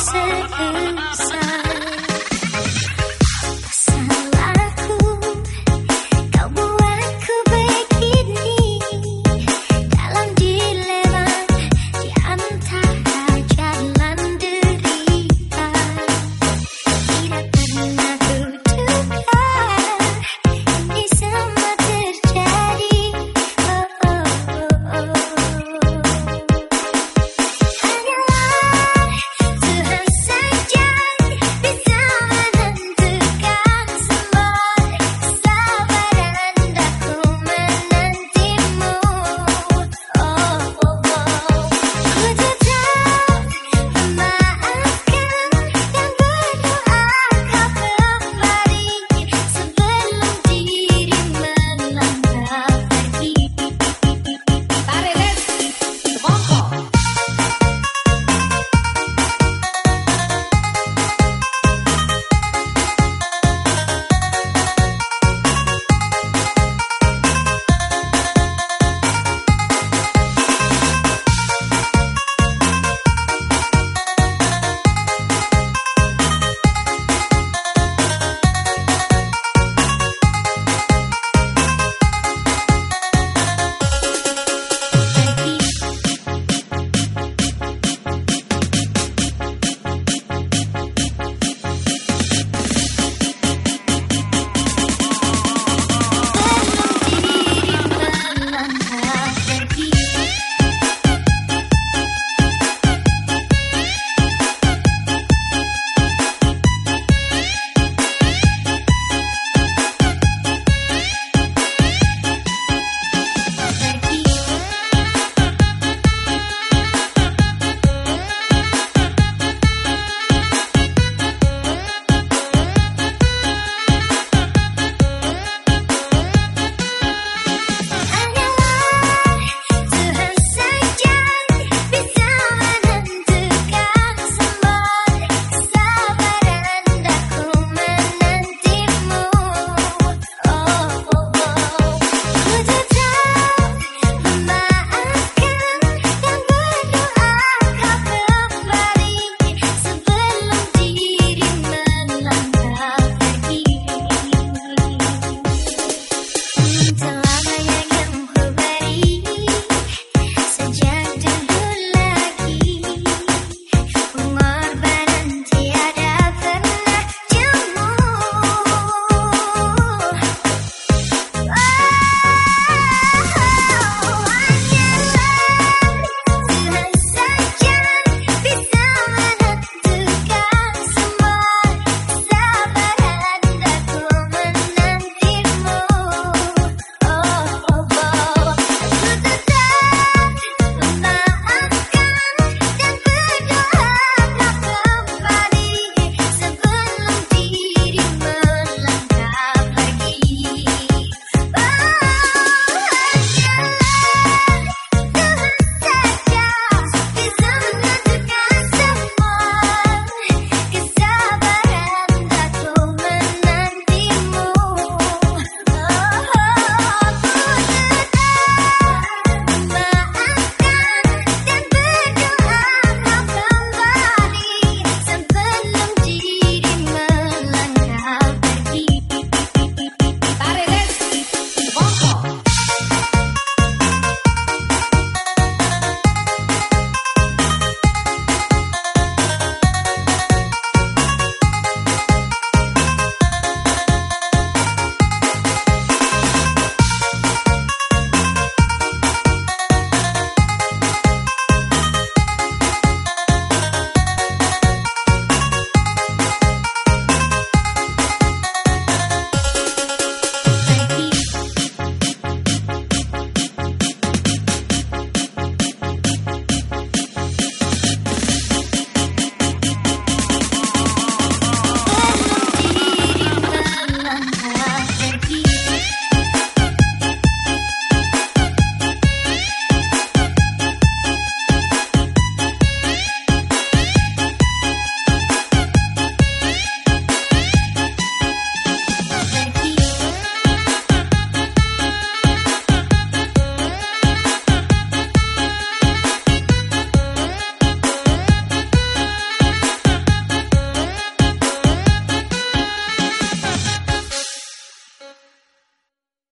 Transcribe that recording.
say